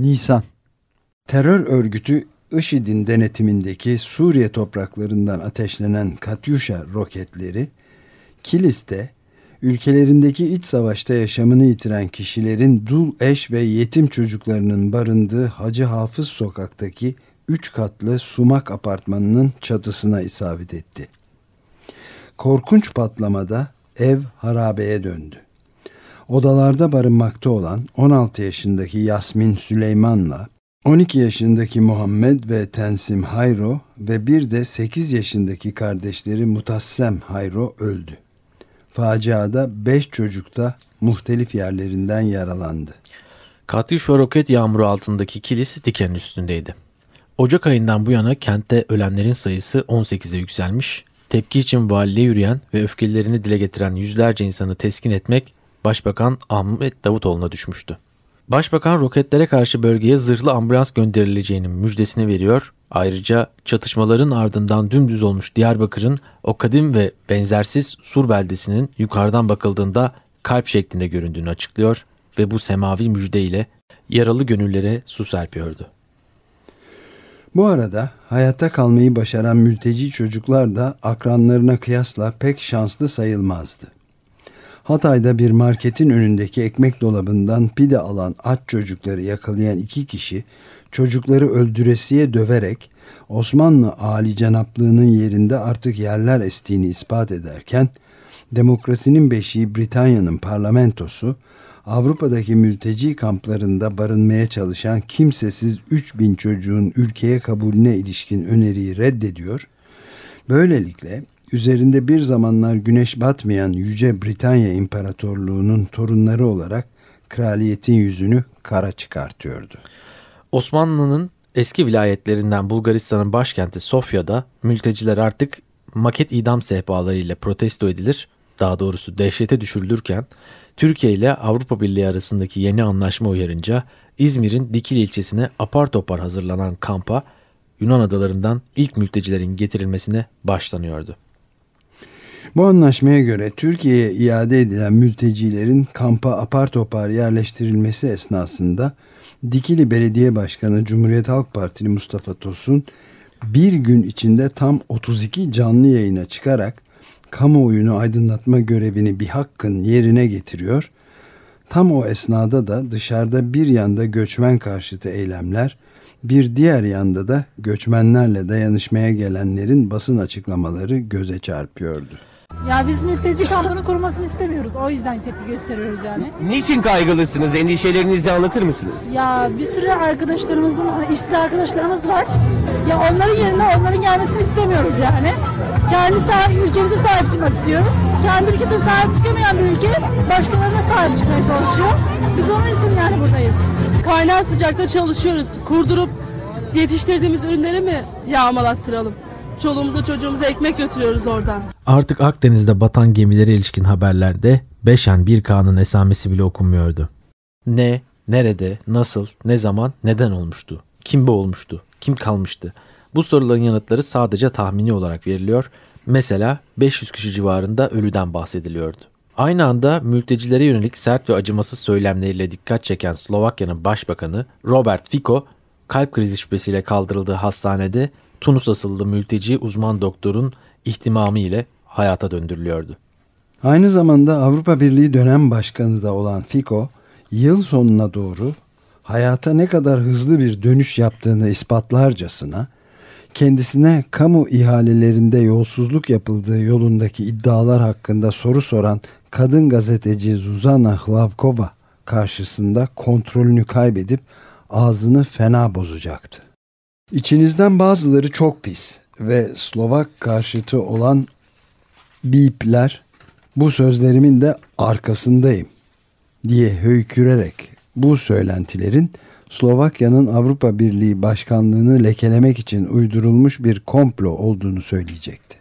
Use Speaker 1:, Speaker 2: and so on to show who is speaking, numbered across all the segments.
Speaker 1: Nisan Terör örgütü IŞİD'in denetimindeki Suriye topraklarından ateşlenen Katyusha roketleri Kilis'te ülkelerindeki iç savaşta yaşamını yitiren kişilerin dul eş ve yetim çocuklarının barındığı Hacı Hafız sokaktaki üç katlı sumak apartmanının çatısına isabet etti. Korkunç patlamada ev harabeye döndü. Odalarda barınmakta olan 16 yaşındaki Yasmin Süleyman'la 12 yaşındaki Muhammed ve Tensim Hayro ve bir de 8 yaşındaki kardeşleri Mutassem Hayro öldü. Faciada 5 çocuk da muhtelif yerlerinden yaralandı.
Speaker 2: Katyusha roket yağmuru altındaki kilis diken üstündeydi. Ocak ayından bu yana kentte ölenlerin sayısı 18'e yükselmiş, tepki için valiliğe yürüyen ve öfkelerini dile getiren yüzlerce insanı teskin etmek Başbakan Ahmet Davutoğlu'na düşmüştü. Başbakan roketlere karşı bölgeye zırhlı ambulans gönderileceğinin müjdesini veriyor. Ayrıca çatışmaların ardından dümdüz olmuş Diyarbakır'ın o kadim ve benzersiz Sur beldesinin yukarıdan bakıldığında kalp şeklinde göründüğünü açıklıyor ve bu semavi müjdeyle yaralı gönüllere su serpiyordu.
Speaker 1: Bu arada hayatta kalmayı başaran mülteci çocuklar da akranlarına kıyasla pek şanslı sayılmazdı. Hatay'da bir marketin önündeki ekmek dolabından pide alan aç çocukları yakalayan iki kişi çocukları öldüresiye döverek Osmanlı âli canaplığının yerinde artık yerler estiğini ispat ederken demokrasinin beşiği Britanya'nın parlamentosu Avrupa'daki mülteci kamplarında barınmaya çalışan kimsesiz 3000 çocuğun ülkeye kabulüne ilişkin öneriyi reddediyor. Böylelikle üzerinde bir zamanlar güneş batmayan Yüce Britanya İmparatorluğu'nun torunları olarak kraliyetin yüzünü kara çıkartıyordu.
Speaker 2: Osmanlı'nın eski vilayetlerinden Bulgaristan'ın başkenti Sofya'da mülteciler artık maket idam sehpalarıyla protesto edilir, daha doğrusu dehşete düşürülürken Türkiye ile Avrupa Birliği arasındaki yeni anlaşma uyarınca İzmir'in Dikili ilçesine apar topar hazırlanan kampa Yunan adalarından ilk mültecilerin getirilmesine başlanıyordu.
Speaker 1: Bu anlaşmaya göre Türkiye'ye iade edilen mültecilerin kampa apar topar yerleştirilmesi esnasında Dikili Belediye Başkanı Cumhuriyet Halk Partili Mustafa Tosun bir gün içinde tam 32 canlı yayına çıkarak kamuoyunu aydınlatma görevini bir hakkın yerine getiriyor. Tam o esnada da dışarıda bir yanda göçmen karşıtı eylemler, bir diğer yanda da göçmenlerle dayanışmaya gelenlerin basın açıklamaları göze çarpıyordu.
Speaker 3: Ya biz mülteci kampını kurmasını istemiyoruz. O yüzden tepki gösteriyoruz yani.
Speaker 4: Niçin kaygılısınız? Endişelerinizi anlatır mısınız?
Speaker 3: Ya bir sürü arkadaşlarımızın, işsiz arkadaşlarımız var. Ya onların yerine onların gelmesini istemiyoruz yani. Kendi sahip, ülkemize sahip çıkmak istiyoruz. Kendi ülkesine sahip çıkamayan bir ülke başkalarına sahip çıkmaya çalışıyor. Biz onun için yani buradayız.
Speaker 5: Kaynar sıcakta çalışıyoruz. Kurdurup yetiştirdiğimiz ürünleri mi yağmalattıralım? Çoluğumuza çocuğumuza ekmek götürüyoruz oradan.
Speaker 2: Artık Akdeniz'de batan gemilere ilişkin haberlerde Beşen bir K'nın esamesi bile okunmuyordu. Ne, nerede, nasıl, ne zaman, neden olmuştu? Kim bu olmuştu? Kim kalmıştı? Bu soruların yanıtları sadece tahmini olarak veriliyor. Mesela 500 kişi civarında ölüden bahsediliyordu. Aynı anda mültecilere yönelik sert ve acımasız söylemleriyle dikkat çeken Slovakya'nın başbakanı Robert Fico, kalp krizi şüphesiyle kaldırıldığı hastanede Tunus asıllı mülteci uzman doktorun ihtimamı ile hayata döndürülüyordu.
Speaker 1: Aynı zamanda Avrupa Birliği dönem başkanı da olan Fico, yıl sonuna doğru hayata ne kadar hızlı bir dönüş yaptığını ispatlarcasına, kendisine kamu ihalelerinde yolsuzluk yapıldığı yolundaki iddialar hakkında soru soran kadın gazeteci Zuzana Hlavkova karşısında kontrolünü kaybedip ağzını fena bozacaktı. İçinizden bazıları çok pis ve Slovak karşıtı olan bipler bu sözlerimin de arkasındayım diye höykürerek bu söylentilerin Slovakya'nın Avrupa Birliği başkanlığını lekelemek için uydurulmuş bir komplo olduğunu söyleyecekti.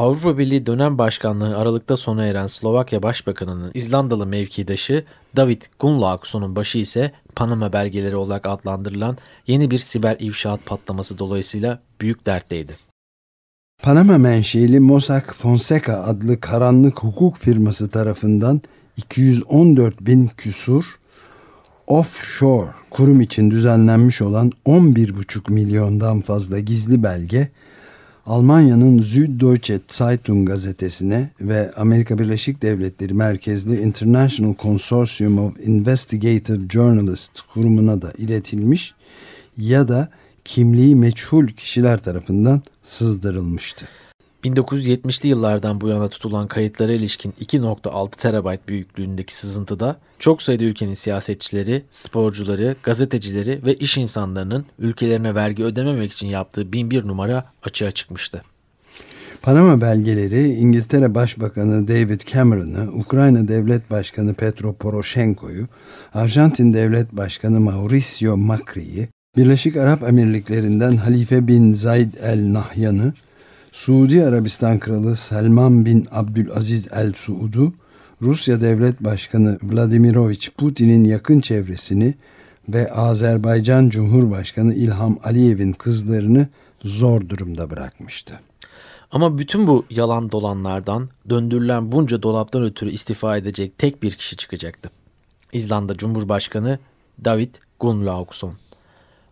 Speaker 2: Avrupa Birliği dönem başkanlığı Aralık'ta sona eren Slovakya Başbakanı'nın İzlandalı mevkidaşı David Gunnlaugsson'un başı ise Panama belgeleri olarak adlandırılan yeni bir siber ifşaat patlaması dolayısıyla büyük dertteydi.
Speaker 1: Panama menşeli Mossack Fonseca adlı karanlık hukuk firması tarafından 214 bin küsur Offshore kurum için düzenlenmiş olan 11,5 milyondan fazla gizli belge Almanya'nın Süddeutsche Zeitung gazetesine ve Amerika Birleşik Devletleri merkezli International Consortium of Investigative Journalists kurumuna da iletilmiş ya da kimliği meçhul kişiler tarafından sızdırılmıştı.
Speaker 2: 1970'li yıllardan bu yana tutulan kayıtlara ilişkin 2.6 terabayt büyüklüğündeki sızıntıda çok sayıda ülkenin siyasetçileri, sporcuları, gazetecileri ve iş insanlarının ülkelerine vergi ödememek için yaptığı bin bir numara açığa çıkmıştı.
Speaker 1: Panama belgeleri İngiltere Başbakanı David Cameron'ı, Ukrayna Devlet Başkanı Petro Poroshenko'yu, Arjantin Devlet Başkanı Mauricio Macri'yi, Birleşik Arap Emirlikleri'nden Halife bin Zayed el Nahyan'ı, Suudi Arabistan Kralı Selman bin Abdülaziz el Suud'u, Rusya Devlet Başkanı Vladimirovich Putin'in yakın çevresini ve Azerbaycan Cumhurbaşkanı İlham Aliyev'in kızlarını zor durumda bırakmıştı.
Speaker 2: Ama bütün bu yalan dolanlardan döndürülen bunca dolaptan ötürü istifa edecek tek bir kişi çıkacaktı. İzlanda Cumhurbaşkanı David Gunnlaugsson.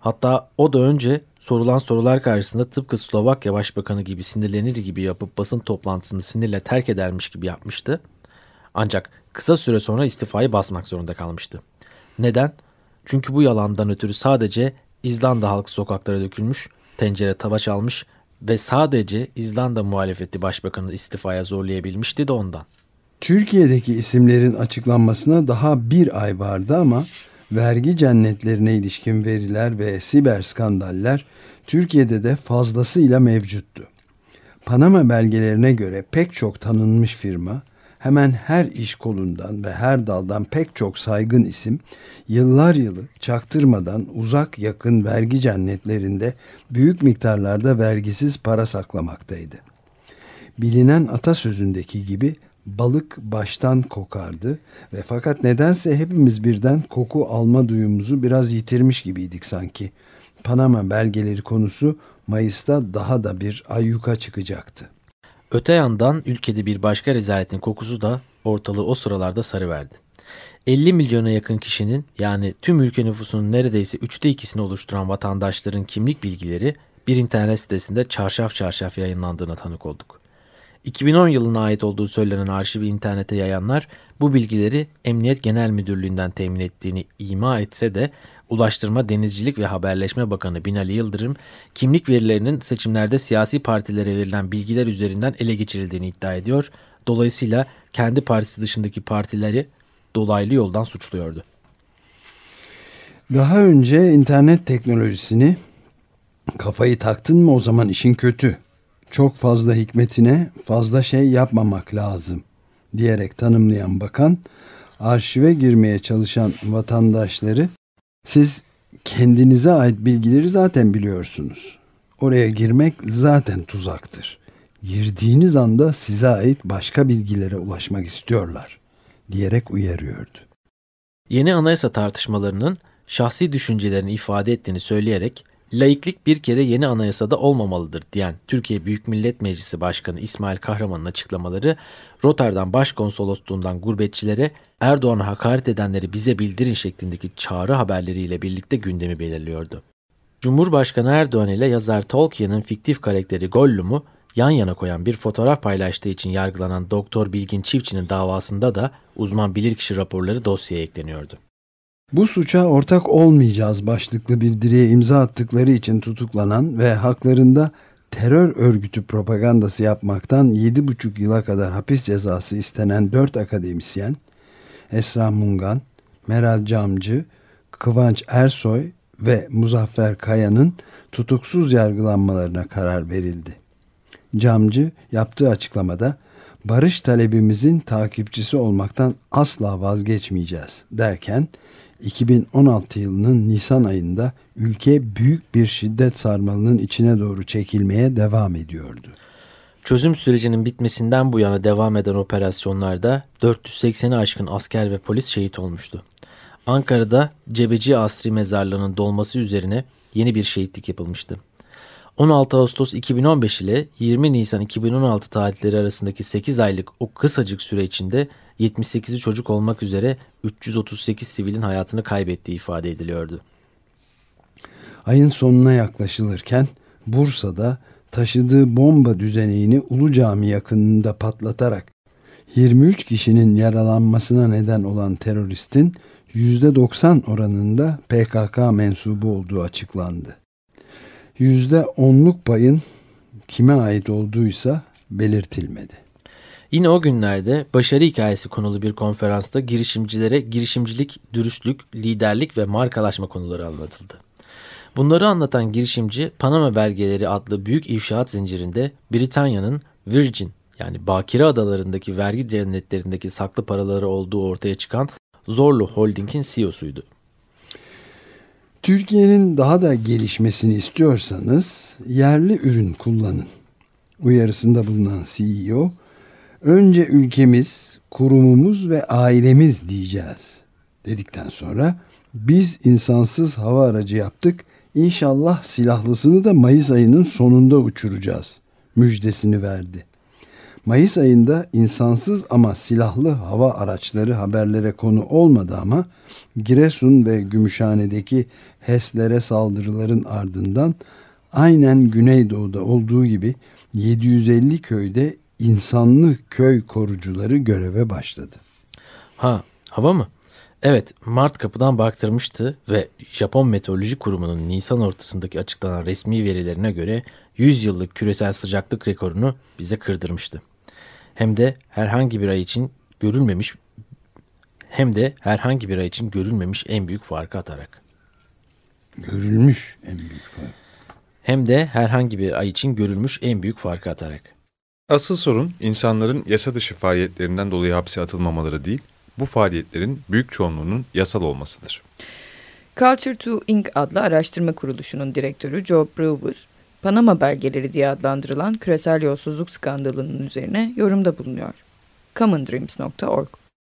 Speaker 2: Hatta o da önce sorulan sorular karşısında tıpkı Slovakya Başbakanı gibi sinirlenir gibi yapıp basın toplantısını sinirle terk edermiş gibi yapmıştı. Ancak kısa süre sonra istifayı basmak zorunda kalmıştı. Neden? Çünkü bu yalandan ötürü sadece İzlanda halkı sokaklara dökülmüş, tencere tava çalmış ve sadece İzlanda muhalefeti başbakanı istifaya zorlayabilmişti de ondan.
Speaker 1: Türkiye'deki isimlerin açıklanmasına daha bir ay vardı ama vergi cennetlerine ilişkin veriler ve siber skandaller Türkiye'de de fazlasıyla mevcuttu. Panama belgelerine göre pek çok tanınmış firma, hemen her iş kolundan ve her daldan pek çok saygın isim yıllar yılı çaktırmadan uzak yakın vergi cennetlerinde büyük miktarlarda vergisiz para saklamaktaydı. Bilinen atasözündeki gibi balık baştan kokardı ve fakat nedense hepimiz birden koku alma duyumuzu biraz yitirmiş gibiydik sanki. Panama belgeleri konusu Mayıs'ta daha da bir ayyuka çıkacaktı.
Speaker 2: Öte yandan ülkede bir başka rezaletin kokusu da ortalığı o sıralarda sarıverdi. 50 milyona yakın kişinin yani tüm ülke nüfusunun neredeyse üçte ikisini oluşturan vatandaşların kimlik bilgileri bir internet sitesinde çarşaf çarşaf yayınlandığına tanık olduk. 2010 yılına ait olduğu söylenen arşivi internete yayanlar bu bilgileri Emniyet Genel Müdürlüğü'nden temin ettiğini ima etse de Ulaştırma, Denizcilik ve Haberleşme Bakanı Binali Yıldırım, kimlik verilerinin seçimlerde siyasi partilere verilen bilgiler üzerinden ele geçirildiğini iddia ediyor. Dolayısıyla kendi partisi dışındaki partileri dolaylı yoldan suçluyordu.
Speaker 1: Daha önce internet teknolojisini kafayı taktın mı o zaman işin kötü. Çok fazla hikmetine fazla şey yapmamak lazım diyerek tanımlayan bakan arşive girmeye çalışan vatandaşları siz kendinize ait bilgileri zaten biliyorsunuz. Oraya girmek zaten tuzaktır. Girdiğiniz anda size ait başka bilgilere ulaşmak istiyorlar diyerek uyarıyordu.
Speaker 2: Yeni anayasa tartışmalarının şahsi düşüncelerini ifade ettiğini söyleyerek laiklik bir kere yeni anayasada olmamalıdır diyen Türkiye Büyük Millet Meclisi Başkanı İsmail Kahraman'ın açıklamaları Rotterdam Başkonsolosluğundan gurbetçilere Erdoğan'a hakaret edenleri bize bildirin şeklindeki çağrı haberleriyle birlikte gündemi belirliyordu. Cumhurbaşkanı Erdoğan ile yazar Tolkien'in fiktif karakteri Gollum'u yan yana koyan bir fotoğraf paylaştığı için yargılanan Doktor Bilgin Çiftçi'nin davasında da uzman bilirkişi raporları dosyaya ekleniyordu.
Speaker 1: Bu suça ortak olmayacağız başlıklı bir direğe imza attıkları için tutuklanan ve haklarında terör örgütü propagandası yapmaktan 7,5 yıla kadar hapis cezası istenen 4 akademisyen Esra Mungan, Meral Camcı, Kıvanç Ersoy ve Muzaffer Kaya'nın tutuksuz yargılanmalarına karar verildi. Camcı yaptığı açıklamada barış talebimizin takipçisi olmaktan asla vazgeçmeyeceğiz derken 2016 yılının Nisan ayında ülke büyük bir şiddet sarmalının içine doğru çekilmeye devam ediyordu.
Speaker 2: Çözüm sürecinin bitmesinden bu yana devam eden operasyonlarda 480'i aşkın asker ve polis şehit olmuştu. Ankara'da Cebeci Asri Mezarlığı'nın dolması üzerine yeni bir şehitlik yapılmıştı. 16 Ağustos 2015 ile 20 Nisan 2016 tarihleri arasındaki 8 aylık o kısacık süre içinde 78'i çocuk olmak üzere 338 sivilin hayatını kaybettiği ifade ediliyordu.
Speaker 1: Ayın sonuna yaklaşılırken Bursa'da taşıdığı bomba düzeneğini Ulu Cami yakınında patlatarak 23 kişinin yaralanmasına neden olan teröristin %90 oranında PKK mensubu olduğu açıklandı. %10'luk payın kime ait olduğuysa belirtilmedi.
Speaker 2: Yine o günlerde başarı hikayesi konulu bir konferansta girişimcilere girişimcilik, dürüstlük, liderlik ve markalaşma konuları anlatıldı. Bunları anlatan girişimci Panama belgeleri adlı büyük ifşaat zincirinde Britanya'nın Virgin yani Bakire Adalarındaki vergi cennetlerindeki saklı paraları olduğu ortaya çıkan Zorlu Holding'in CEO'suydu.
Speaker 1: Türkiye'nin daha da gelişmesini istiyorsanız yerli ürün kullanın. Uyarısında bulunan CEO, önce ülkemiz, kurumumuz ve ailemiz diyeceğiz dedikten sonra biz insansız hava aracı yaptık. İnşallah silahlısını da Mayıs ayının sonunda uçuracağız müjdesini verdi. Mayıs ayında insansız ama silahlı hava araçları haberlere konu olmadı ama Giresun ve Gümüşhane'deki HES'lere saldırıların ardından aynen Güneydoğu'da olduğu gibi 750 köyde insanlı köy korucuları göreve başladı.
Speaker 2: Ha, hava mı? Evet, Mart kapıdan baktırmıştı ve Japon Meteoroloji Kurumu'nun Nisan ortasındaki açıklanan resmi verilerine göre 100 yıllık küresel sıcaklık rekorunu bize kırdırmıştı. Hem de herhangi bir ay için görülmemiş hem de herhangi bir ay için görülmemiş en büyük farkı atarak.
Speaker 1: Görülmüş en büyük fark.
Speaker 2: Hem de herhangi bir ay için görülmüş en büyük farkı atarak.
Speaker 6: Asıl sorun insanların yasa dışı faaliyetlerinden dolayı hapse atılmamaları değil, bu faaliyetlerin büyük çoğunluğunun yasal olmasıdır.
Speaker 7: Culture to Inc. adlı araştırma kuruluşunun direktörü Joe Brewer, Panama belgeleri diye adlandırılan küresel yolsuzluk skandalının üzerine yorumda bulunuyor. commondreams.org